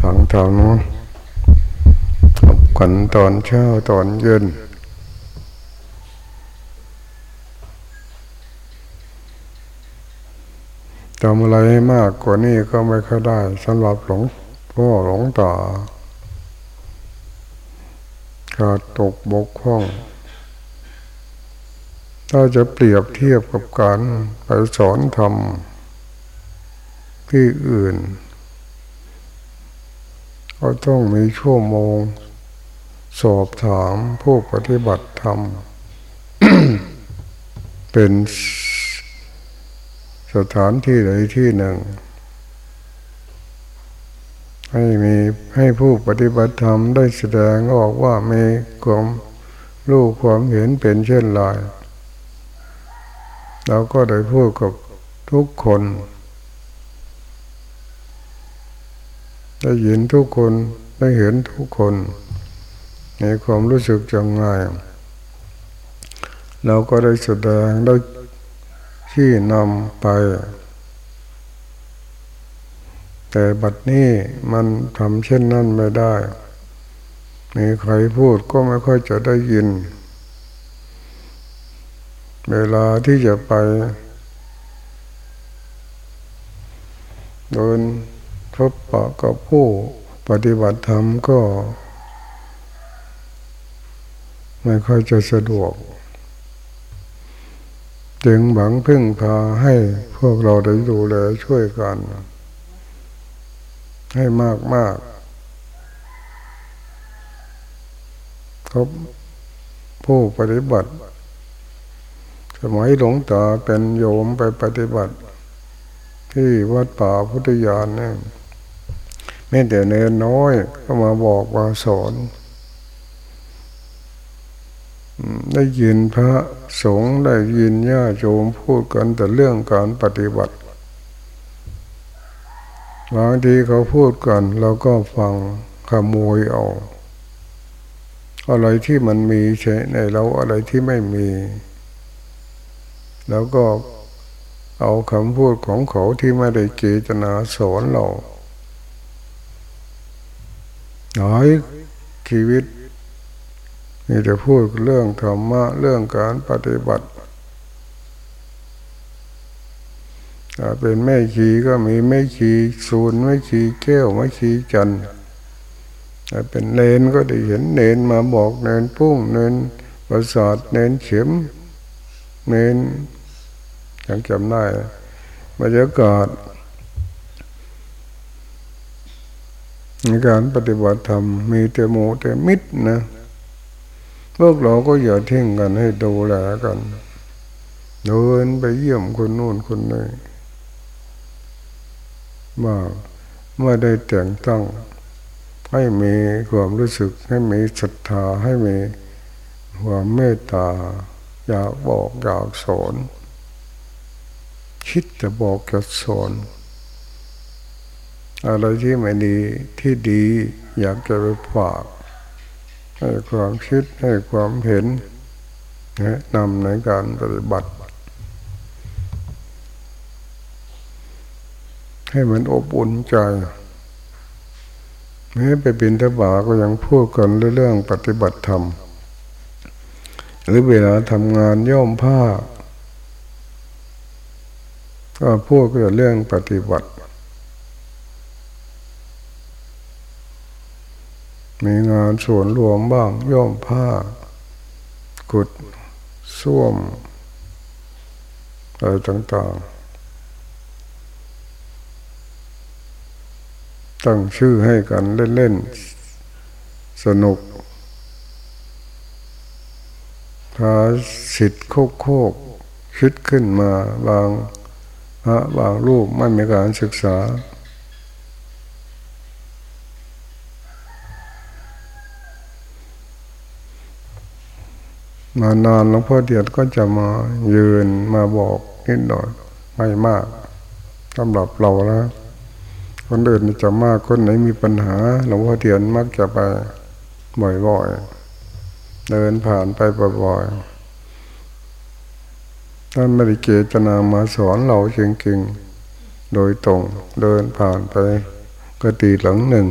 ฝังธรรมกันตอนเช้าตอนเย็นจำอะไรมากกว่านี้ก็ไม่ค่อยได้สำหรับหลงพ่อหลงตาขาดตกบกพร่อง ถ้าจะเปรียบเทียบกับการไปสอนธรรมที่อื่น ก็ต้องมีชั่วโมง สอบถามผู้ปฏิบัติธรรม เป็นสถานที่ใดที่หนึ่ง ให้มีให้ผู้ปฏิบัติธรรมได้แสดงออกว่ามีความรู้ความเห็นเป็นเช่นไรเราก็ได้พูดกับทุกคน ได้ยินทุกคนได้เห็นทุกคนในความรู้สึกจังไงเราก็ได้แสดงได้ที่นำไป แต่บัดนี้มันทำเช่นนั้นไม่ได้มีใครพูดก็ไม่ค่อยจะได้ยิน เวลาที่จะไป โดน บปะกับผู้ปฏิบัติธรรมก็ ไม่ค่อยจะสะดวก จึงหวังพึ่งพาให้พวกเราได้ดูแลช่วยกัน ให้มากมากครบผู้ปฏิบัติ สมัยหลวงตาเป็นโยมไปปฏิบัติ ที่วัดป่าพุทธยานเนี่ย แม้แต่เนรน้อยก็มาบอกว่าสอนได้ยินพระสงฆ์ได้ยินญาโยมพูดกันแต่เรื่องการปฏิบัติบางทีเขาพูดกันเราก็ฟังขโมยเอาอะไรที่มันมีใช่ในเราอะไรที่ไม่มี แล้วก็เอาคำพูดของเขาที่ไม่ได้เจตนาสอนเรา หลายชีวิตมีแต่พูดเรื่องธรรมะเรื่องการปฏิบัติเป็นแม่ชีก็มีแม่ชีศูนย์แม่ชีแก้วแม่ชีจันเป็นเลนก็ได้เห็นเนนมาบอกเนนพุ่งเนนประสาทเนนเข็มเนนยังจำได้บรรยากาศ ในการปฏิบัติธรรมมีแต่โมแต่มิตรนะพวกเราก็อย่าทิ้งกันให้ดูแลกัน เดินไปเยี่ยมคนนู่นคนนี้มาเมื่อได้แต่งตั้ง ให้มีความรู้สึกให้มีศรัทธาให้มีความเมตตา อยากบอกอยากสอน คิดจะบอกจะสอน อะไรที่ไม่ดีที่ดีอยากจะไปฝากให้ความคิดให้ความเห็นแนะนำในการปฏิบัติ ให้มันอบอุ่นใจแม้ไปบินทบาก็ยังพูดกันเรื่องปฏิบัติธรรม หรือเวลาทำงานย่อมผ้า ก็พูดกันเรื่องปฏิบัติ มีงานส่วนรวมบ้าง ย่อมผ้า กุดส้วมอะไรต่างๆ ตั้งชื่อให้กันเล่น ๆ สนุกพาสิทธิ์โคกโคกคิดขึ้นมาบางพระบางรูปไม่มีการศึกษา มานานหลวงพ่อเดียดก็จะมายืนมาบอกนิดหน่อยไม่มากสำหรับเราแล้วคนอื่นจะมากคนไหนมีปัญหาหลวงพ่อเดียนมักจะไปบ่อยๆเดินผ่านไปบ่อยๆท่านไม่ได้เจตนามาสอนเราจริงๆ โดยตรงเดินผ่านไปกติหลังหนึ่ง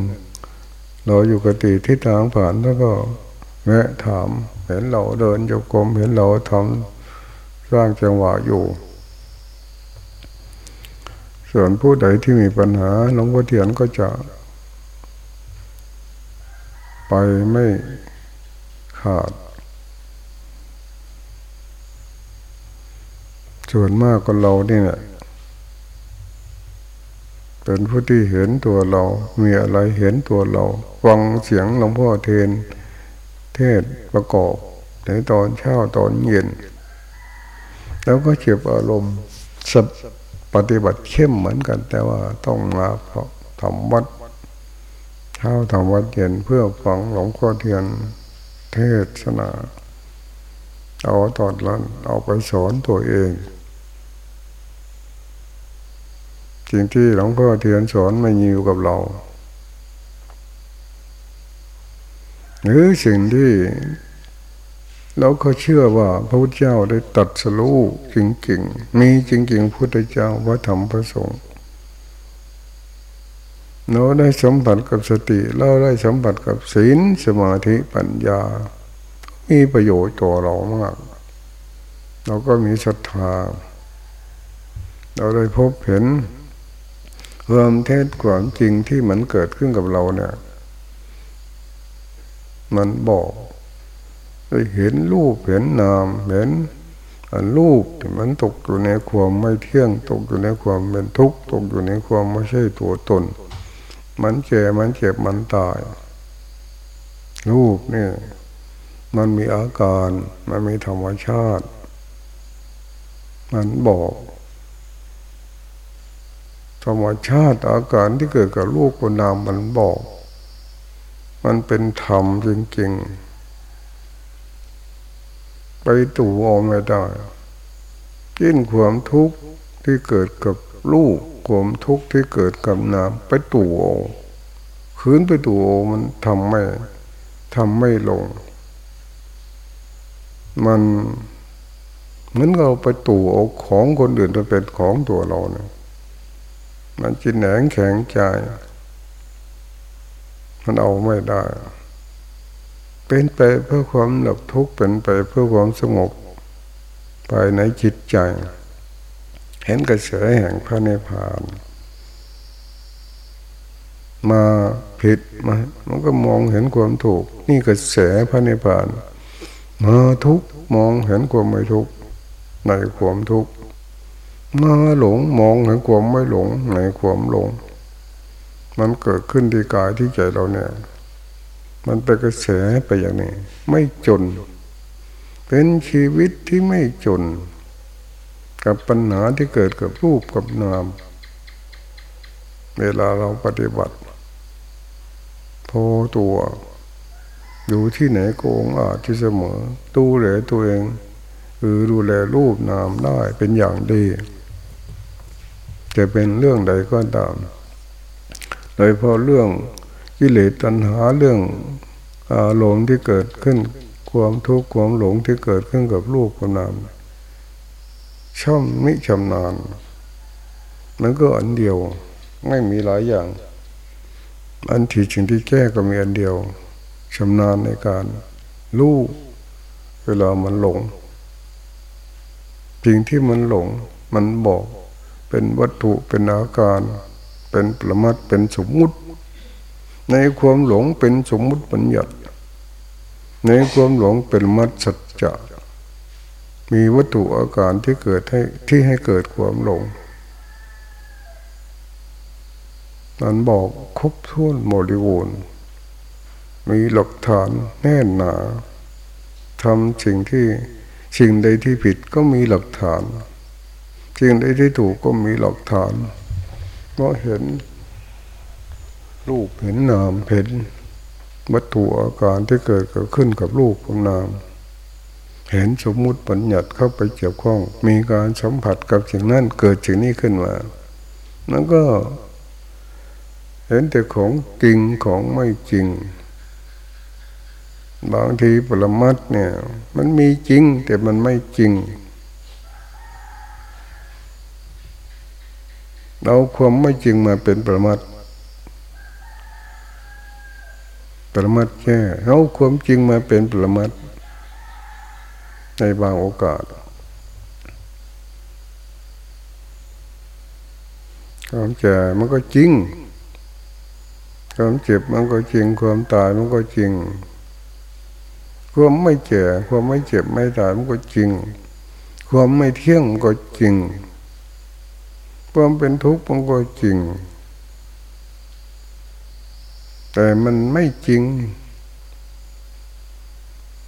เราอยู่กติที่ทางผ่านแล้วก็แวะถาม เห็นเราเดินโยกรมเห็นเราทำสร้างจังหวะอยู่ ส่วนผู้ใดที่มีปัญหาหลวงพ่อเทียนก็จะ ไปไม่ขาด ส่วนมากก็เรานี่ยเป็นผู้ที่เห็นตัวเรา มีอะไรเห็นตัวเรา ฟังเสียงหลวงพ่อเทน เทศประกอบในตอนเช้าตอนเย็น แล้วก็เก็บอารมณ์สัปฏิบัติเข้มเหมือนกัน แต่ว่าต้องมาเพราะทำวัดเช้าทำวัดเย็นเพื่อฟังหลวงพ่อเทียนเทศนาเอาตอนนั้นเอาไปสอนตัวเองสิ่งที่หลวงพ่อเทียนสอนไม่อยู่กับเรา หรือสิ่งที่เราก็เชื่อว่าพระพุทธเจ้าได้ตัดสรู้จริงๆ มีจริงๆพระพุทธเจ้าว่าธรรมประสงค์เราได้สัมผัสกับสติ เราได้สัมผัสกับศีลสมาธิปัญญา มีประโยชน์ต่อเรามาก เราก็มีศรัทธา เราได้พบเห็นความเท็จความจริงที่มันเกิดขึ้นกับเราเนี่ย มันบอกเห็นรูปเห็นนามเห็นรูปมันตกอยู่ในความไม่เที่ยง ตกอยู่ในความเป็นทุกข์ตกอยู่ในความไม่ใช่ตัวตน มันแก่มันเจ็บมันตาย รูปเนี่ยมันมีอาการมันมีธรรมชาติ มันบอกธรรมชาติอาการที่เกิดกับลูกกับนามมันบอก มันเป็นธรรมจริงๆ ไปตู่ออกไม่ได้ยิ่นความทุกข์ที่เกิดกับลูกความทุกข์ที่เกิดกับนามไปตู่อคืนไปตู่มันทำไม่ทำไม่ลง มันเหมือนเราไปตู่เอาของคนอื่นมาเป็นของตัวเราเนี่ยมันจินแหนงแข็งใจ มันเอาไม่ได้ เป็นไปเพื่อความหลับทุกข์เป็นไปเพื่อความสงบภายในจิตใจ เห็นกระแสแห่งพระนิพพาน มาผิดมามันก็มองเห็นความถูก นี่กระแสพระนิพพาน มาทุกมองเห็นความไม่ทุกในความทุกมาหลงมองเห็นความไม่หลงในความหลง มันเกิดขึ้นที่กายที่ใจเราเนี่ย มันเป็นกระแสไปอย่างนี้ ไม่จน เป็นชีวิตที่ไม่จน กับปัญหาที่เกิดกับรูปกับนาม เวลาเราปฏิบัติพอตัว อยู่ที่ไหนโกงอาจที่เสมอ ดูแลตัวเองคือดูแลรูปนามได้เป็นอย่างดี จะเป็นเรื่องใดก็ตาม โดยเพราะเรื่องกิเลสตัณหาเรื่องอารมณ์ที่เกิดขึ้นความทุกข์ความหลงที่เกิดขึ้นกับลูกกับนามช่อมมิชำนาญมันก็อันเดียวไม่มีหลายอย่าง อันที่จึงที่แก้ก็มีอันเดียวชำนาญในการรู้เวลามันหลงสิ่งที่มันหลงมันบอกเป็นวัตถุเป็นอาการ เป็นประมัดเป็นสมมุติ ในความหลงเป็นสมมุติปัญญาในความหลงเป็นมัดสัจจะมีวัตถุอาการที่เกิดให้ที่ให้เกิดความหลงนั้นบอกครบถ้วนบริบูรณ์มีหลักฐานแน่นหนาทำสิ่งที่สิ่งใดที่ผิดก็มีหลักฐานสิ่งใดที่ถูกก็มีหลักฐาน เพราะเห็น รูปเห็นนามเห็นวัตถุอาการที่เกิดขึ้นกับรูปกับนาม เห็นสมมุติปัญญัติเข้าไปเกี่ยวข้อง มีการสัมผัสกับสิ่งนั้นเกิดสิ่งนี้ขึ้นมาแล้วก็ เห็นแต่ของจริงของไม่จริง บางทีปรมัตเนี่ย มันมีจริงแต่มันไม่จริง เราความไม่จริงมาเป็นประมาทประมัดแค่เอาความจริงมาเป็นประมัดในบางโอกาสความแก่มันก็จริง ความเจ็บมันก็จริง ความตายมันก็จริง ความไม่แก่ความไม่เจ็บไม่ตายมันก็จริง ความไม่เที่ยงก็จริง ความเป็นทุกข์มันก็จริง แต่มันไม่จริง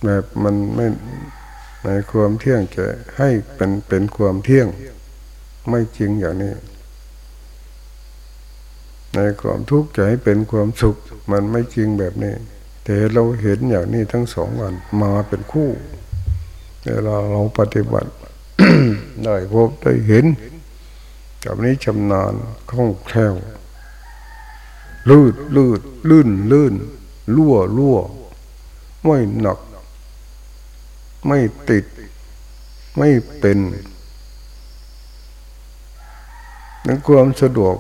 แบบมันไม่ในความเที่ยงจะให้เป็นเป็นความเที่ยง ไม่จริงอย่างนี้ ในความทุกข์จะให้เป็นความสุข มันไม่จริงแบบนี้ แต่เราเห็นอย่างนี้ทั้งสองวันมาเป็นคู่เวลาเราปฏิบัติได้พบได้เห็น กับนี้ชำนาญคล่องแคล่วลื่นลื่นลื่นลื่นลั่วลั่วไม่หนัก ไม่ติด ไม่เป็นนั่นความสะดวก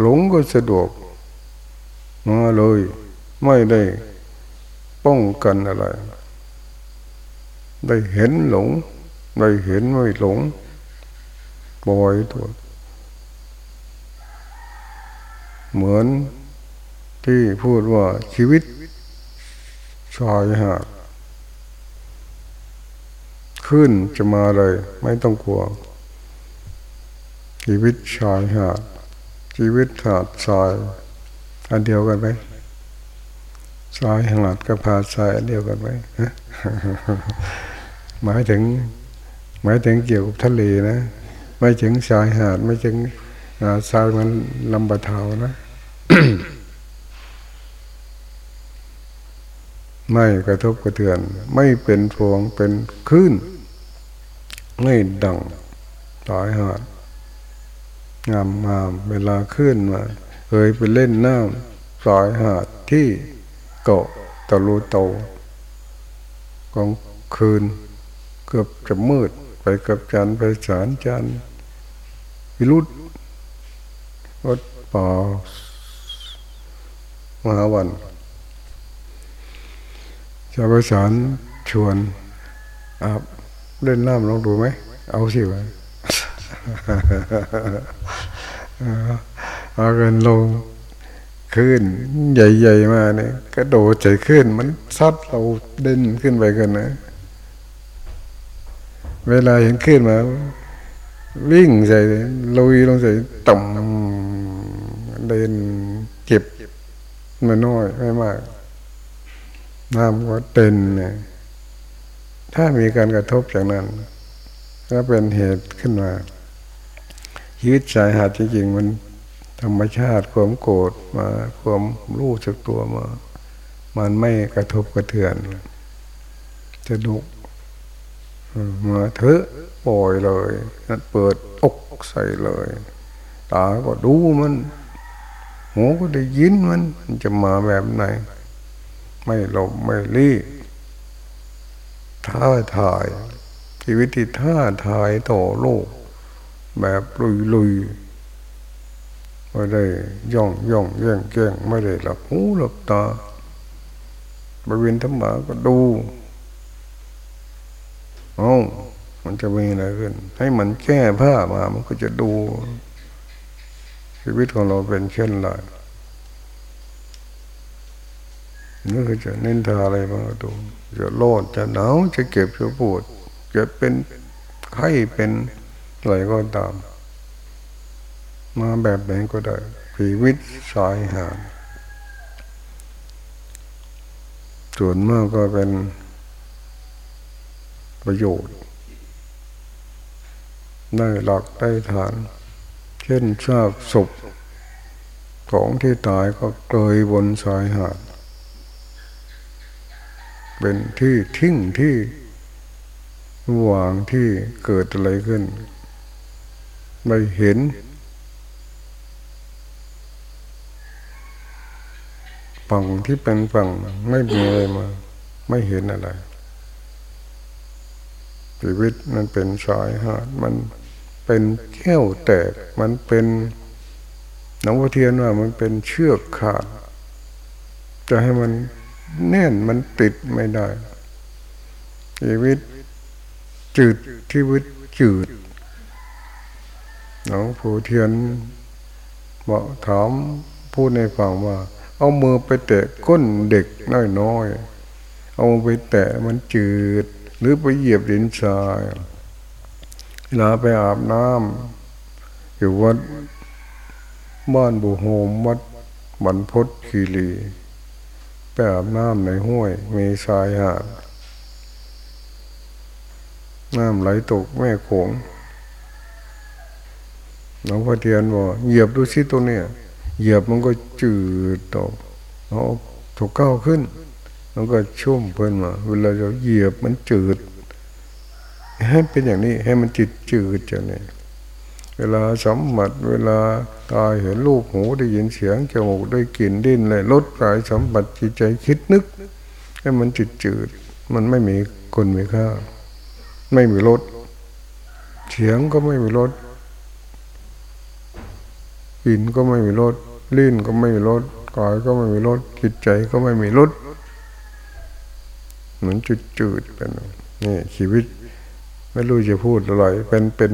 หลงก็สะดวก มาเลย ไม่ได้ป้องกันอะไร ได้เห็นหลง ได้เห็นไม่หลง บ่อยตัว เหมือนที่พูดว่าชีวิตชายหาดขึ้นจะมาเลย ไม่ต้องกลัว ชีวิตชายหาด ชีวิตหาดทรายอันเดียวกันไหมทรายหาดกับหาดทรายอันเดียวกันไหมหมายถึง หมายถึงเกี่ยวกับทะเลนะ ไม่ถึงชายหาด ไม่ถึงทรายมันลำบะเทานะไม่กระทบกระเทือน ไม่เป็นพวงเป็นคลื่นไม่ดังสายหาดงามงามเวลาขึ้นมาเคยไปเล่นน้ำสายหาดที่เกาะตะลูโตกองคืนเกือบจะมืด ไปกับจันไปสารจันวิรุตวัดป่ามหาวันชาวประสานชวนอาบเล่นน้ำลองดูไหม เอาสิวะเอาเงินลงขึ้น ใหญ่ ๆ มาเนี่ยกระโดดใจขึ้น มันซัดเราเด่นขึ้นไปกันนะ เวลาเห็นขึ้นมา วิ่งใส่ลุยลงใส่ต่ำเดินเก็บมาน้อยไม่มากน้ำก็เต็นเนี่ยถ้ามีการกระทบจากนั้น ก็เป็นเหตุขึ้นมาชีวิตชายหาดจริงๆมันธรรมชาติความโกรธมาความรู้จักตัวมา มันไม่กระทบกระเทือนจะดุ มาเถอะปล่อยเลยนั่นเปิดอกใส่เลยตาก็ดูมันหูก็ได้ยินมัน มันจะมาแบบไหน ไม่หลบไม่รีท้าทาย ชีวิตที่ท้าทายต่อโลก แบบลุยลุยไม่ได้ย่องย่องแย่งแก้งไม่ได้หลับหูหลับตาบริเวณธรรมะก็ดู เอ้ามันจะมีอะไรขึ้น ให้มันแก้ผ้ามามันก็จะดู ชีวิตของเราเป็นเช่นไรนี่คือจะเน้นทาอะไรมาดูจะโลดจะหนาวจะเก็บจะปวดจะเป็นไข้เป็นอะไรก็ตาม มาแบบไหนก็ได้ชีวิตสายหาส่วนมากก็เป็น ประโยชน์ได้หลักได้ฐาน เช่นซากศพของที่ตายก็เกยบนสายหาด เป็นที่ทิ้งที่วางที่เกิดอะไรขึ้น ไม่เห็น ฝั่งที่เป็นฝั่งไม่มีอะไรมา ไม่เห็นอะไร ชีวิตมันเป็นสายหาดมันเป็นแก้วแตกมันเป็นน้องวเทียนว่ามันเป็นเชือกขาด จะให้มันแน่นมันติดไม่ได้ ชีวิตจืดชีวิตจืดหลวงปู่เทียนบอกถามพูดในฟังว่า เอามือไปแตะก้นเด็กน้อยๆ เอาไปแตะมันจืด หรือไปเหยียบดินทรายเวลาไปอาบน้ำอยู่วัดบ้านบุโฮมวัดบรรพศคีรีไปอาบน้ำในห้วย มีทรายหาดน้ำไหลตกแม่โขงหลวงพ่อเทียนบอกเหยียบดูสิตัวเนี้ยเหยียบมันก็จืดตกเอาถูกก้าวขึ้น มันก็ชุ่มเพิ่นมาเวลาเราเหยียบมันจืด ให้เป็นอย่างนี้ให้มันจิตจืดจะเนี่ยเวลาสัมผัสเวลาตาเห็นรูปหูได้ยินเสียงจมูกได้กลิ่นดิ้นเลยลดกายสัมผัสจิตใจคิดนึก ให้มันจิตจืด มันไม่มีคนมีค่า ไม่มีรสเสียงก็ไม่มีรสกลิ่นก็ไม่มีรสลิ้นก็ไม่มีรสกายก็ไม่มีรสจิตใจก็ไม่มีรส เหมือนจุดจืดเป็นนี่ชีวิต ไม่รู้จะพูดอะไรเป็นเป็น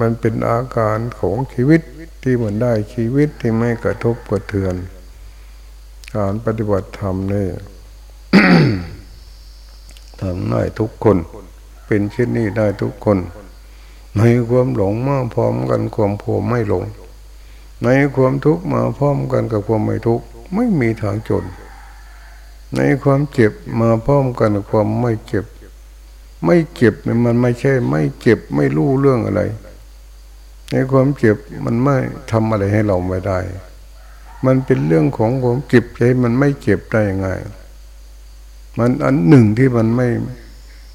มันเป็นอาการของชีวิตที่มันได้ชีวิตที่ไม่กระทบกระเทือน การปฏิบัติธรรมนี่ทำได้ทุกคน เป็นเช่นนี้ได้ทุกคน ในความหลงมาพร้อมกันความโผไม่หลง ในความทุกข์มาพร้อมกันกับความไม่ทุกข์ไม่มีทางจน ในความเจ็บมาพร้อมกันความไม่เจ็บ ไม่เจ็บเนี่ยมันไม่ใช่ ไม่เจ็บไม่รู้เรื่องอะไร ในความเจ็บมันไม่ทำอะไรให้เราไม่ได้ มันเป็นเรื่องของผมเจ็บใจมันไม่เจ็บได้ยังไง มันอันหนึ่งที่มันไม่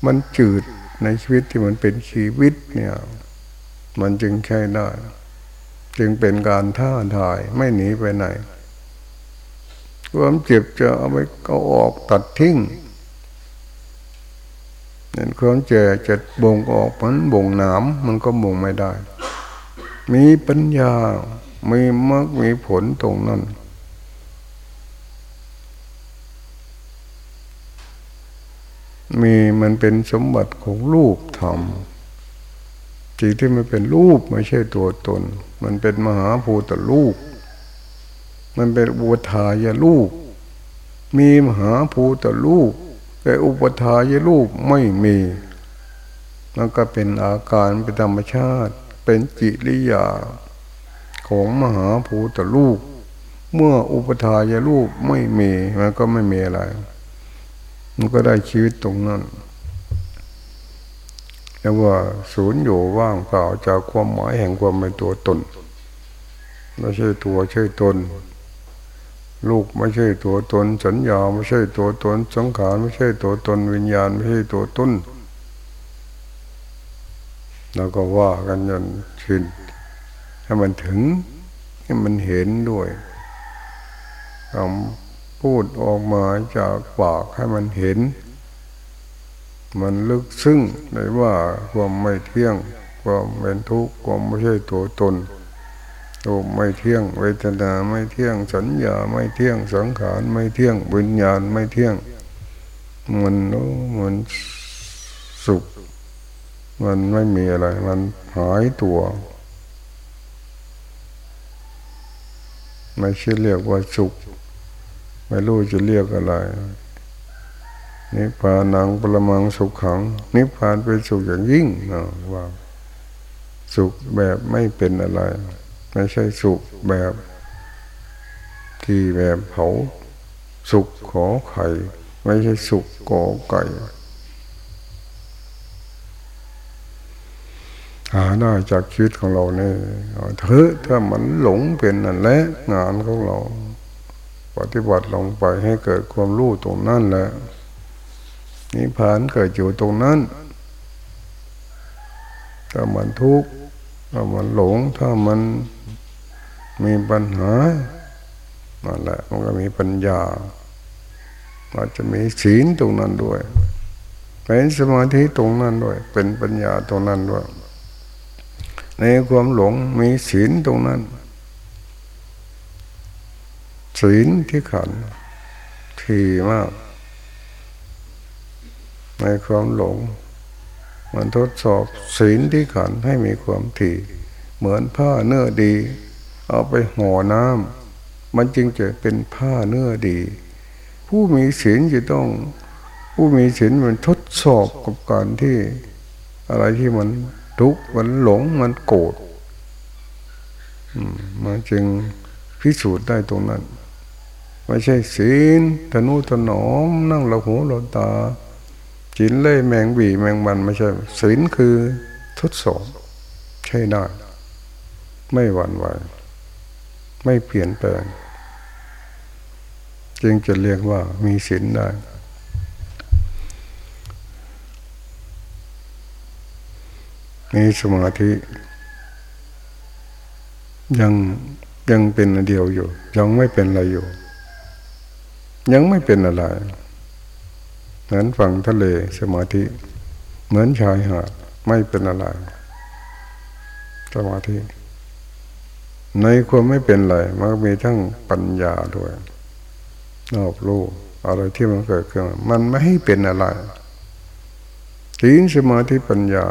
มันจืดในชีวิตที่มันเป็นชีวิตเนี่ย มันจึงใช้ได้ จึงเป็นการท่าทายไม่หนีไปไหน ความเจ็บจะเอาไปเอาออกตัดทิ้งนั่นความเจ็บจะบ่งออกมันบ่งหนามมันก็บ่งไม่ได้ มีปัญญา มีมรรคมีผลตรงนั้นมีมันเป็นสมบัติของรูปธรรมจิตที่มันเป็นรูปไม่ใช่ตัวตน มันเป็นมหาภูตรูป มันเป็นอุปทายรูป มีมหาภูตรูป แต่อุปทายรูปไม่มี มันก็เป็นอาการเป็นธรรมชาติ เป็นจิริยา ของมหาภูตรูป เมื่ออุปทายรูปไม่มี มันก็ไม่มีอะไร มันก็ได้ชีวิตตรงนั้นเรียกว่าศูนย์อยู่ว่างเปล่าจากความหมายแห่งความเป็นตัวตนไม่ใช่ตัวใช่ตน ลูกไม่ใช่ตัวตน สัญญาไม่ใช่ตัวตน สังขารไม่ใช่ตัวตน วิญญาณไม่ใช่ตัวตนแล้วก็ว่ากันจนชินให้มันถึงให้มันเห็นด้วยคำพูดออกมาจากปากให้มันเห็น มันลึกซึ้งเลยว่าความไม่เที่ยง ความเป็นทุกข์ความไม่ใช่ตัวตน รูปไม่เที่ยง เวทนาไม่เที่ยง สัญญาไม่เที่ยง สังขารไม่เที่ยง วิญญาณไม่เที่ยง มันมันสุข มันไม่มีอะไร มันหายตัว ไม่ใช่เรียกว่าสุข ไม่รู้จะเรียกอะไร นิพพานังปรมังสุขขัง นิพพานเป็นสุขอย่างยิ่งนะว่า สุขแบบไม่เป็นอะไร ไม่ใช่สุขแบบที่แบบเผาสุขขอไข่ ไม่ใช่สุขกอไก่หาได้จากชีวิตของเราเนี่ยเถอะถ้ามันหลงเป็นนั่นแหละงานของเรา ปฏิบัติลงไปให้เกิดความรู้ตรงนั้นแหละนิพพานเกิดอยู่ตรงนั้น ถ้ามันทุกข์ถ้ามันหลงถ้ามัน มีปัญหานั่นแหละมันก็มีปัญญาอาจจะมีศีลตรงนั้นด้วยเป็นสมาธิตรงนั้นด้วย เป็นปัญญาตรงนั้นด้วย ในความหลงมีศีลตรงนั้น ศีลที่ขันทีมาก ในความหลง มันทดสอบศีลที่ขันให้มีความถี่ เหมือนผ้าเนื้อดี เอาไปห่อน้ำมันจึงจะเป็นผ้าเนื้อดี ผู้มีศีลจะต้อง ผู้มีศีลมันทดสอบกับการที่ อะไรที่มันทุกข์มันหลงมันโกรธมันจึงพิสูจน์ได้ตรงนั้น ไม่ใช่ศีลทนุถนอมนั่งละหูละตาศีลเล่แมงบีแมงมันไม่ใช่ศีลคือทดสอบใช่ได้ไม่หวั่นไหว ไม่เปลี่ยนแปลงจึงจะเรียกว่ามีศีลได้ มีสมาธิ ยังยังเป็นเดียวอยู่ ยังไม่เป็นอะไรอยู่ ยังไม่เป็นอะไรเหมือนฝั่งทะเลสมาธิ เหมือนชายหาดไม่เป็นอะไร สมาธิ ในความไม่เป็นอะไรมันมีทั้งปัญญาด้วยนอบรู้อะไรที่มันเกิดขึ้น มันไม่ให้เป็นอะไรศีลสมาธิปัญญา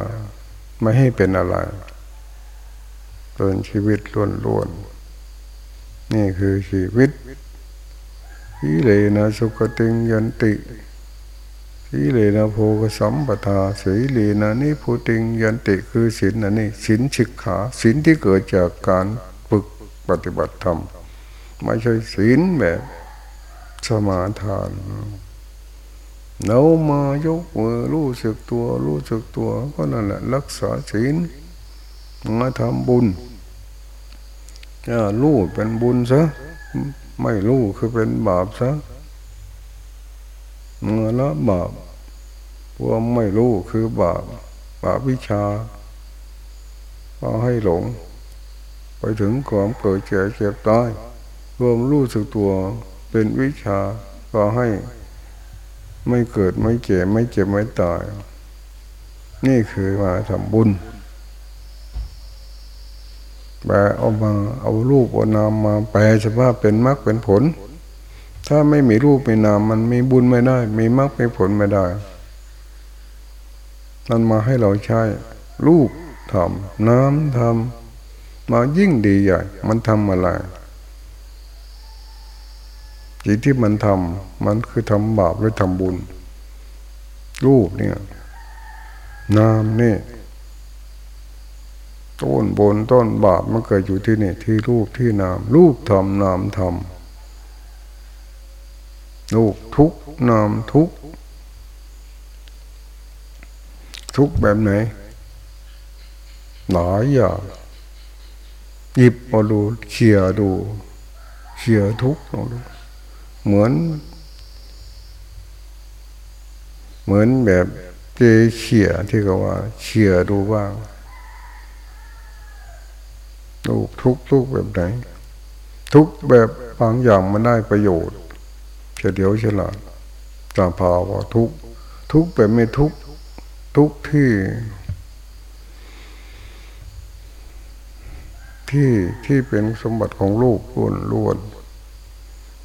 ไม่ให้เป็นอะไรเป็นชีวิตล้วนๆนี่คือชีวิตสีเลนะสุขติงยันติสีเลนะโพกสัมปทาสีเลนะนิพุติงยันติคือศีลนันนี่ศีลชิกขาศีลที่เกิดจากการ ปฏิบัติธรรมไม่ใช่ศีลแบบสมาทานเรามายกมือรู้สึกตัว รู้สึกตัวก็นั่นแหละ รักษาศีลมาทำบุญรู้เป็นบุญซะไม่รู้คือเป็นบาปซะเมื่อละบาปพวกไม่รู้คือบาปบาปวิชาก็ให้หลง ไปถึงความเกิดเจ็บเจ็บตายรวมรู้สึกตัวเป็นวิชาก็ให้ ไม่เกิดไม่เจ็บไม่เจ็บไม่ตาย นี่คือมาทำบุญแปลเอามาเอารูปเอานามมาแปลสภาพเป็นมรรคเป็นผล ถ้าไม่มีรูปไมีนามมันมีบุญไม่ได้ มีมรรคมีผลไม่ได้มันมาให้เราใช้รูปทำน้ำทำ มายิ่งดีใหญ่ มันทำอะไรสิ่งที่มันทำมันคือทำบาปหรือทำบุญ รูปเนี่ยน้ำนี่ต้นบนต้นบาปมันเกิดอยู่ที่นี่ที่รูปที่นาม รูปทำนามทำรูปทุกนามทุกทุกแบบไหนหลายอย่าง หยิบมาดูเชียดูเชียทุกดูเหมือน เหมือนแบบเจเชียที่เขาว่าเชียดูบ้างลูทุกทุกแบบไหน ทุกแบบบางอย่างมันได้ประโยชน์เฉลียวฉลาดตาภาวะทุกทุกแบบไม่ทุกทุกที่ ที่ที่เป็นสมบัติของลูกล้วนล้วน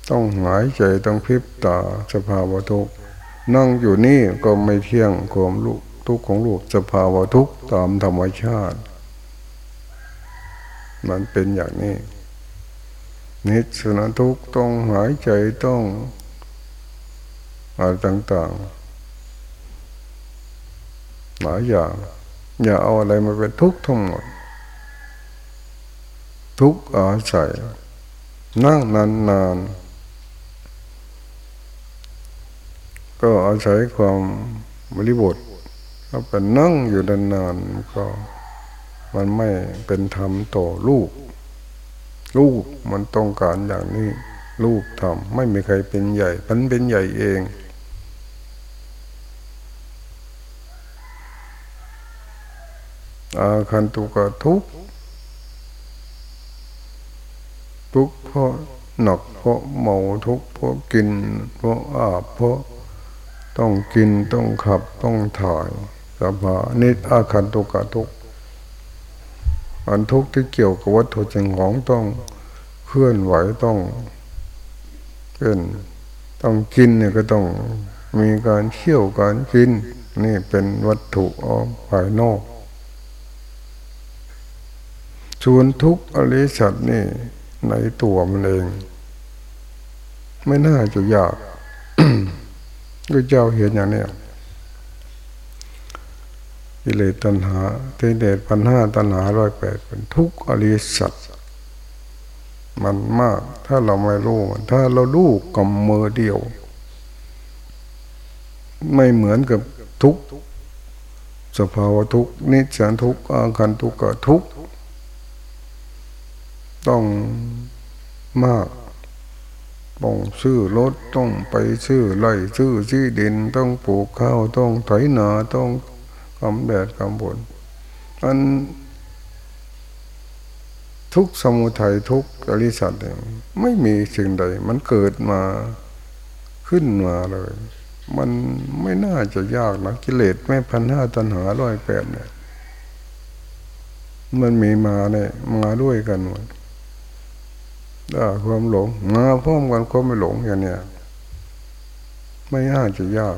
ต้องหายใจต้องพิบตาสภาวะทุกนั่งอยู่นี่ก็ไม่เที่ยงความลูกทุกของลูกสภาวะทุกตามธรรมชาติ มันเป็นอย่างนี้ นิสนทุกต้องหายใจต้องอะไรต่างๆหลายอย่าง อย่าเอาอะไรมาเป็นทุกข์ทั้งหมด ทุกอาศัยนั่งนานๆก็อาศัยความบริบทก็เป็นนั่งอยู่นานๆก็มันไม่เป็นธรรมต่อลูก ลูกมันต้องการอย่างนี้ ลูกทำไม่มีใครเป็นใหญ่มันเป็นใหญ่เองอาคันตุกทุก ทุกเพราะหนักเพราะเมาทุกเพราะกิน เพราะอาบเพราะต้องกินต้องขับต้องถ่ายสภานิสอาคันตุกทุกอันทุกข์ที่เกี่ยวกับวัตถุสิ่งของต้องเคลื่อนไหวต้องเป็นต้องกินเนี่ยก็ต้องมีการเที่ยวการกิน นี่เป็นวัตถุออมภายนอกส่วนทุกอริสัตนี่ ในตัวมันเอง ไม่น่าจะยากพระเจ้าเห็นอย่างนี้กิเลสตัณหาเทเดชพันห้าตัณหาร้อยแปดเป็นทุกอริสัตมันมาก ถ้าเราไม่รู้มันถ้าเรารู้กำมือเดียว ไม่เหมือนกับทุกสภาวะทุกนิสันทุกอาการทุกข์ทุก ต้องมากต้องซื้อรถต้องไปซื้อไร่ซื้อที่ดินต้องปลูกข้าวต้องไถนาต้องกำแดดกำฝนอันทุกสมุทัยทุกอริสัตเนี่ยไม่มีสิ่งใด มันเกิดมาขึ้นมาเลย มันไม่น่าจะยากนะกิเลสไม่พันห้าตันหาร้อยแปดเนี่ยมันมีมาเนี่ยมาด้วยกันหมด ความหลงมาพร้อมกันความไม่หลงอย่างเนี้ยไม่น่าจะยาก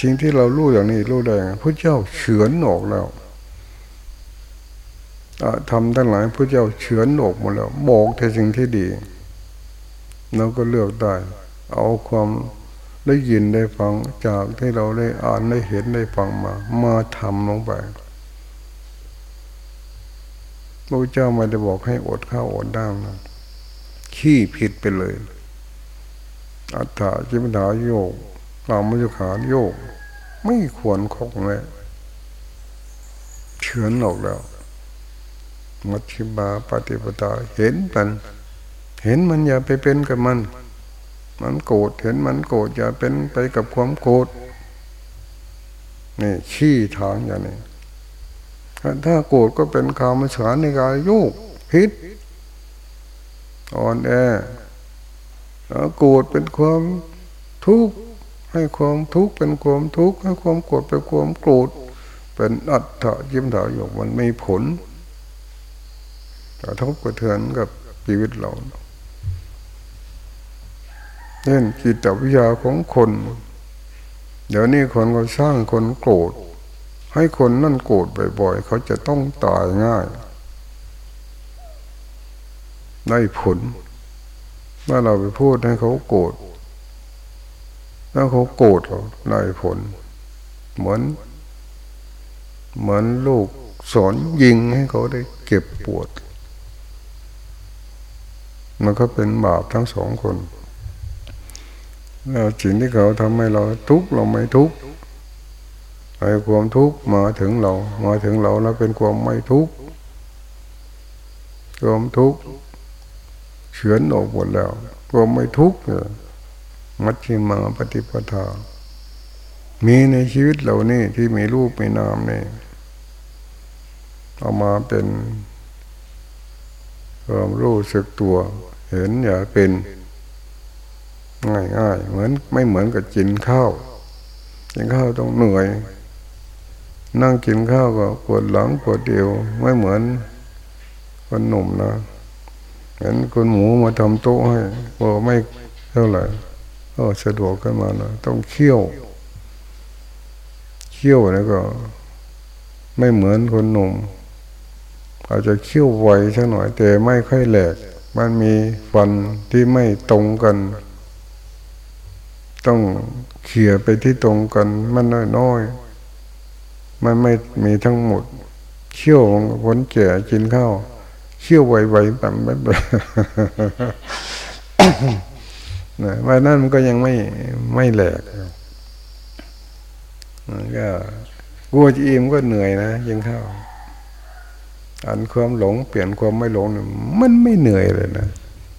สิ่งที่เรารู้อย่างนี้รู้ได้พระเจ้าเฉือนออกแล้วทำทั้งหลายพระเจ้าเฉือนออกหมดแล้วบอกแต่สิ่งที่ดีเราก็เลือกได้ เอาความได้ยินได้ฟังจากที่เราได้อ่านได้เห็นได้ฟังมา มาทำลงไป ระเจ้าไม่ได้บอกให้อดข้าวอดน้ำนะขี้ผิดไปเลย อัตถาจิมถาโยกกามมุขาโยก ไม่ควรคงเลยเฉือนออกแล้ว มัชฌิมาปฏิปทาเห็นมันเห็นมันอย่าไปเป็นกับมัน มันโกรธเห็นมันโกรธอย่าเป็นไปกับความโกรธนี่ขี้ทางอย่างนี้ ถ้าโกรธก็เป็นคามฉานในกายยุกพิษอ่อนแอโกรธเป็นความทุกข์ให้ความทุกข์เป็นความทุกข์ให้ความโกรธเป็นความโกรธเป็นอัตถะยิ้มถายกมันไม่ผลกระทบกระเทือนกับชีวิตเราเช่นจิตวิทยาของคน เดี๋ยวนี้คนก็สร้างคนโกรธ ให้คนนั่นโกรธบ่อยๆ เขาจะต้องตายง่าย ได้ผลเมื่อเราไปพูดให้เขาโกรธถ้าเขาโกรธเราได้ผล เหมือน เหมือนลูกสอนยิงให้เขาได้เก็บปวด มันก็เป็นบาปทั้งสองคน แล้วสิ่งที่เขาทำให้เราทุกข์เราไม่ทุกข์ ไอ้ความทุกข์มาถึงเรา มาถึงเราแล้วเป็นความไม่ทุกข์ความทุกข์เฉือนออกหมดแล้วความไม่ทุกข์เนี่ยมัชฌิมาปฏิปทา มีในชีวิตเรานี่ที่มีรูปมีนามนี่เอามาเป็นความรู้สึกตัว เห็นอย่าเป็น ง่ายๆเหมือนไม่เหมือนกับกินข้าวกินข้าวต้องเหนื่อย นั่งกินข้าวก็ปวดหลังปวดเดียวไม่เหมือนคนหนุ่มนะเห็นคนหมูมาทำโต๊ะให้บอกไม่เท่าไหร่ก็สะดวกขึ้นมานะต้องเคี่ยว เคี่ยวแล้วก็ ไม่เหมือนคนหนุ่ม อาจจะเคี่ยวไวสักหน่อยแต่ไม่ค่อยแหลก มันมีฟันที่ไม่ตรงกัน ต้องเขี่ยไปที่ตรงกันมันน้อยๆ มันไม่มีทั้งหมดเชี่ยวคนแก่กินข้าวเชี่ยวไหวๆแบบแบบนะวันนั้นมันก็ยังไม่ไม่แหลกก็กลัวจะอิ่มก็เหนื่อยนะยิงข้าวอันความหลง เปลี่ยนความไม่หลงมันไม่เหนื่อยเลยนะ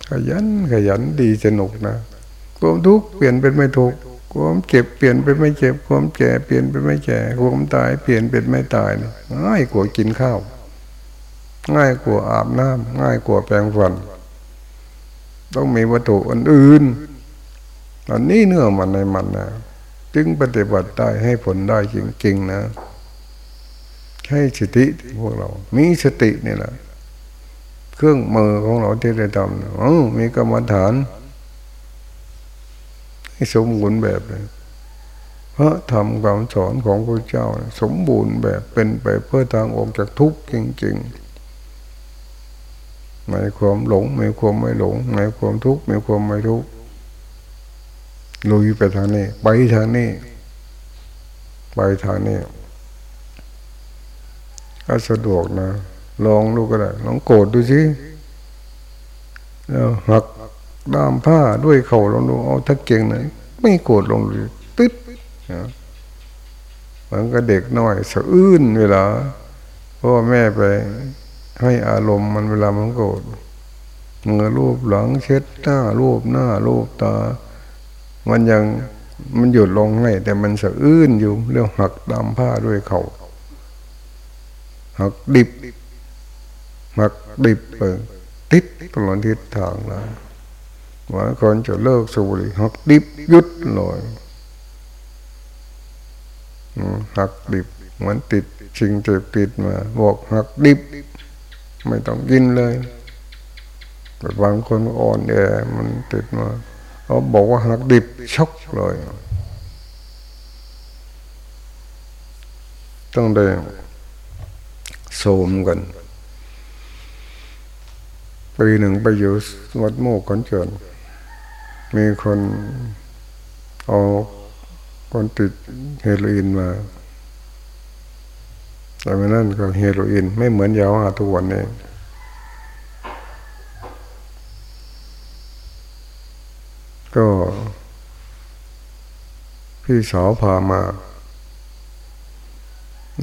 ขยันขยันดีสนุกนะความทุกข์เปลี่ยนเป็นไม่ทุกข์ ความเจ็บเปลี่ยนเป็นไม่เจ็บ ความแก่เปลี่ยนเป็นไม่แก่ความตายเปลี่ยนเป็นไม่ตายง่ายกว่ากินข้าว ง่ายกว่าอาบน้ำง่ายกว่าแปรงฟัน ต้องมีวัตถุอื่นอันนี้เนื้อมันในมันนะจึงปฏิบัติได้ให้ผลได้จริงๆนะให้สติพวกเรา มีสตินี่แหละ เครื่องมือของเราที่ได้ทำอ๋อมีกรรมฐาน สมบูรณ์แบบเลย พระธรรมคำสอนของพระเจ้า สมบูรณ์แบบเป็นไปเพื่อทางออกจากทุกข์จริงๆไม่ความหลงไม่ความไม่หลงไม่ความทุกข์ไม่ความไม่ทุกข์ลุยไปทางนี้ ไปทางนี้ ไปทางนี้ก็สะดวกนะ ลองดูก็ได้ลองโกรธดูสิหัก ด้ามผ้าด้วยเข่าลองดูเอาถ้าเก่งหน่อยไม่โกรธลงเลยตึ๊ดมันก็เด็กน้อยสะอื้นเวลาพ่อแม่ไปให้อารมณ์มันเวลามันโกรธเงือรูปหลังเช็ดหน้ารูปหน้ารูปตา มันยังมันหยุดลงให้แต่มันสะอื้นอยู่เรื่องหักดามผ้าด้วยเขา่าหักดิบหักดิบเปิดติดตลอดทิศทางแล้ว ว่าคนจะเลิกสูบบุหรี่หักดิบยุดเลยหักดิบเหมือนติดชิงเจ็บติดมาบอกหักดิบ ไม่ต้องกินเลยแต่บางคนอ่อนแอมันติดมาเขาบอกว่าหักดิบช็อกเลยต้องได้โสมกันปีหนึ่งไปอยู่วัดโมกขันเจิน มีคนเอาคนติดเฮโรอีนมา แต่เมื่อนั้นก็เฮโรอีนไม่เหมือนยาวาทุกวันนี้ก็ พี่สาวพามา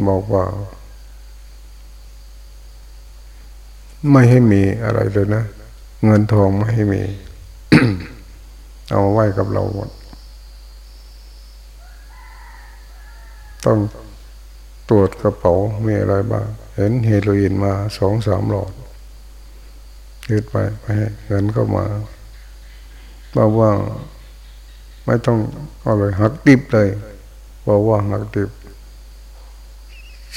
บอกว่า ไม่ให้มีอะไรเลยนะ เงินทองไม่ให้มี เอาไว้กับเราหมด ต้องตรวจกระเป๋ามีอะไรบ้าง เห็นเฮโรอีนมาสองสามหลอดยืดไปไปเงินก็มาบอกว่าไม่ต้องเอาเลยหักดิบเลยบอกว่าหักดิบ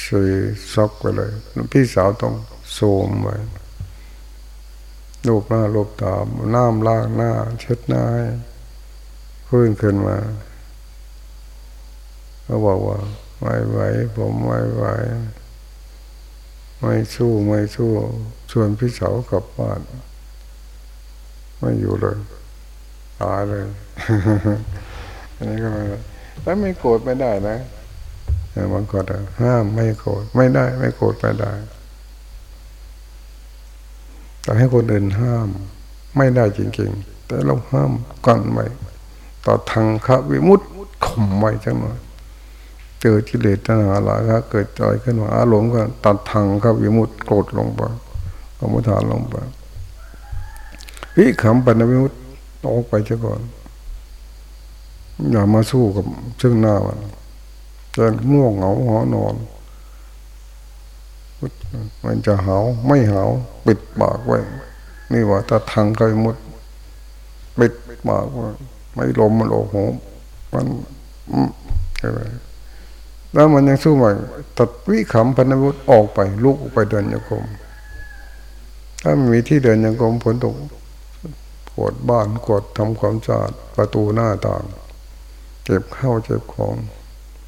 ช่วยซอกไปเลยพี่สาวต้องโซมไว้ ลูบหน้าลูบตาน้ำล้างหน้า เช็ดหน้าให้พื้นขึ้นมาเขาบอกว่าไม่ไหวผมไม่ไหวไม่สู้ไม่สู้ชวนพี่สาวกลับบ้านไม่อยู่เลยตายเลยอันนี้ก็ไม่แล้วไม่โกรธไม่ได้นะบางคนห้ามไม่โกรธไม่ได้ ไม่โกรธไม่ได้ แต่ให้คนอื่นห้าม ไม่ได้จริงๆ แต่เราห้ามกันไว้ต่อทางควิมุตข่มไว้จังหน่อยเจอกิเลสตัณหาหลายครัเกิดใจขึ้นมาอารมณ์ก็ตัดทางควิมุตโกรธลงไปกรรมฐานลงไปวิขำปัญวิมุตออกไปซะก่อนอย่ามาสู้กับซึ่งหน้ามันจะง่วงเหงาหอนอน มันจะเหาไม่เหาปิดปากไว้ นี่ว่าถ้าทางไกลมุด ปิดปากไว้ไม่ลมมันโอ้โหมันใช่ไหมแล้วมันยังสู้ใหม่ตัดวิขำพันวุฒออกไป ลุกออกไปเดินยังกรมถ้ามีที่เดินยังกรมฝนตกกดบ้านกดทำความสะอาดประตูหน้าต่าง เก็บข้าวเก็บของ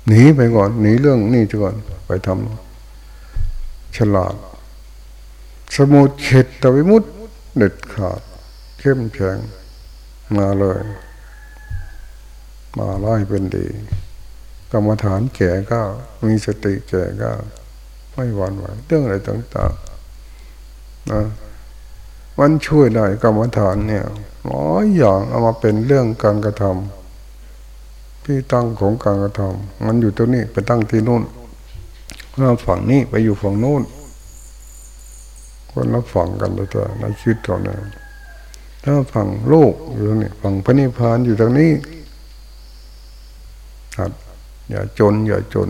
หนีไปก่อน หนีเรื่องนี่ก่อนไปทำ ฉลาด สมุดเฉดตวิมุตเด็ดขาด เข้มแข็งมาเลย มาไล่เป็นดี กรรมฐานแก่ก็มีสติแก่ก็ไม่หวั่นไหวเรื่องอะไรต่างๆนะมันช่วยได้กรรมฐานเนี่ยหลายอย่างเอามาเป็นเรื่องการกระทำที่ตั้งของการกระทำมันอยู่ตรงนี้ไปตั้งที่นู่น เราฝั่งนี้ไปอยู่ฝั่งโน้นคนละฝั่งกันเลยแต่ในชีวิตเราเนี่ยถ้าฝั่งโลกอยู่ตรงนี้ฝั่งพระนิพพานอยู่ตรงนี้ครับอย่าจน อย่าจน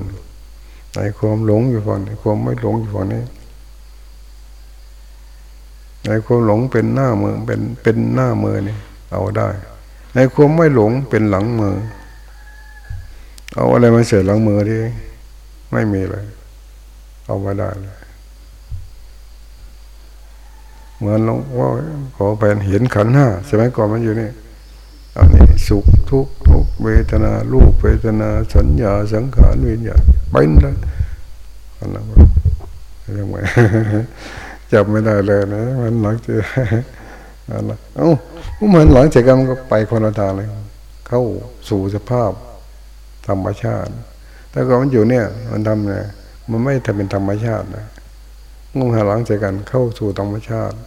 ในความหลงอยู่ฝั่งนี้ความไม่หลงอยู่ฝั่งนี้ในความหลงเป็นหน้ามือเป็นเป็นหน้ามือนี่เอาได้ ในความไม่หลงเป็นหลังมือ เอาอะไรมาเสียหลังมือดิไม่มีเลย เอาไม่ได้เลยเหมือนหลวงพ่อขอเป็นเห็นขันห้าสมัยก่อนมันอยู่นี่อันนี้สุขทุกทุกเวทนาลูกเวทนาสัญญาสังขารวิญญาณเป็นเลยอันนั้นยังไงจับไม่ได้เลยนะ มันหลังจะอะไรเอ้ามันหลังจากกันก็ไปคนละทางเลยเข้าสู่สภาพธรรมชาติ แต่ก็มันอยู่เนี่ย มันทำเนี่ย มันไม่ทำเป็นธรรมชาตินะงงหาหลังจกกันเข้าสู่ธรรมชาติ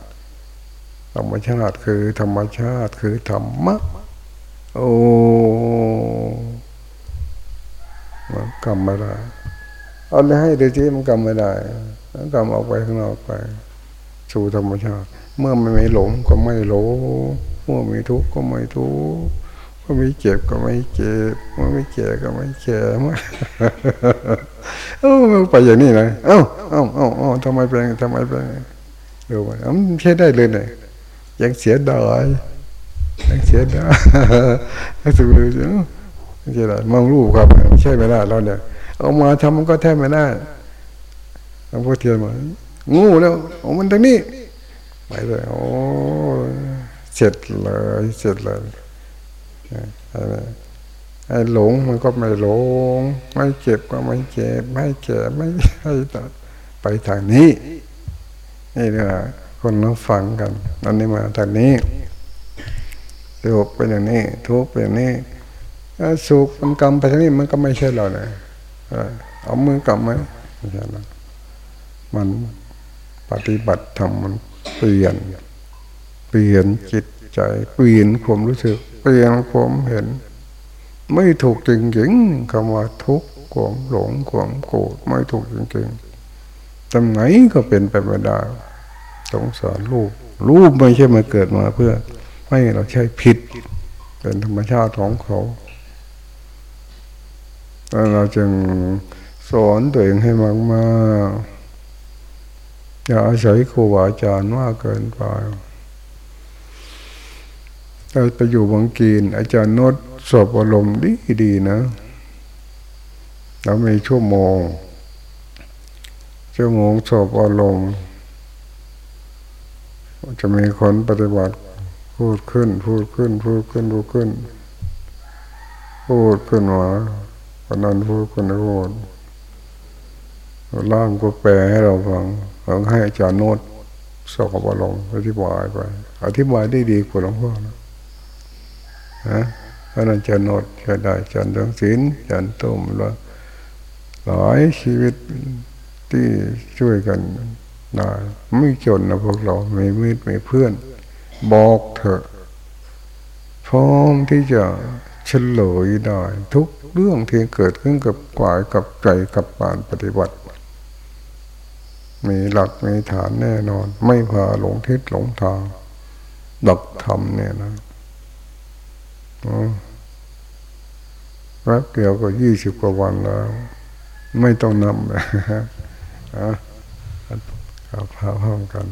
ธรรมชาติคือธรรมชาติคือธรรมะโอ้มันกรรมไม่ได้เอาเลยให้เดี๋ยวจีมันกรรมไม่ได้กรรมออกไปข้างนอกไป สู่ธรรมชาติ เมื่อไม่หลงก็ไม่หลงเมื่อมีทุกข์ก็ไม่ทุกข์ เมื่อมีเจ็บก็ไม่เจ็บเมื่อไม่แก่ก็ไม่แก่มาเอ้าไปอย่างนี้นะเอ้าเอ้าเอ้าเอ้าทำไมเป็นทำไมเป็นดูไปมันใช้ได้เลยเนี่ยยังเสียดายยังเสียดายสุดเลยเนาะไม่ใช่ไรมองรูปครับใช่ไม่ได้เราเนี่ยเอามาทำมันก็แทบไม่ได้หลวงพ่อเทียนมางูแล้วโอ้มันตรงนี้ไปเลยโอ้เสร็จเลยเสร็จเลย ไอ้หลงมันก็ไม่หลง ไม่เจ็บก็ไม่เจ็บ ไม่แก่ไม่ให้ตัดไปทางนี้นี่นะคนเราฟังกันอันนี้มาทางนี้สุขเป็นอย่างนี้ ทุกข์เป็นอย่างนี้สุขมันกรรมไปทางนี้มันก็ไม่ใช่เราเลยเอามือกำไหมไม่ใช่เรามันปฏิบัติธรรมมันเปลี่ยน เปลี่ยนจิตใจ เปลี่ยนความรู้สึก เปลี่ยนความเห็น ไม่ถูกจริงๆคำว่าทุกข์ความหลงความโกรธไม่ถูกจริงๆทำไหนก็เป็นไปไม่ได้สงสารลูกลูกไม่ใช่มาเกิดมาเพื่อให้เราใช้ผิด เป็นธรรมชาติของเขาเราจึงสอนตัวเองให้มากมาอย่าอาศัยครูบาอาจารย์มากเกินไป เราไปอยู่บังกีน อาจารย์นดสอบอารมณ์ดีดีนะ เรามีชั่วโมง ชั่วโมงสอบอารมณ์จะมีคนปฏิบัติพูดขึ้น พูดขึ้น พูดขึ้น พูดขึ้น พูดขึ้นมาคนนั้นพูดคนนี้พูดล่ามก็แปลให้เราฟังเราให้อาจารย์โน้ตสอบอารมณ์อธิบายไป อธิบายได้ดีกว่าหลวงพ่อนะ ฮะพระนันจะโนดจะได้จันทร์ศิลจันตุมล้วหลายชีวิตที่ช่วยกันได้ไม่จนนะพวกเราไม่มืดไม่เพื่อน บอกเถอะพร้อมที่จะเฉลยได้ ทุกเรื่องที่เกิดขึ้นกับกายกับใจกับการปฏิบัติ มีหลักมีฐานแน่นอน ไม่พาหลงทิศหลงทางดักธรรมเนี่ยนะ แป๊บเดียวก็ยี่สิบกว่าวันแล้ว ไม่ต้องนำนะฮะครับพาพร้อมกัน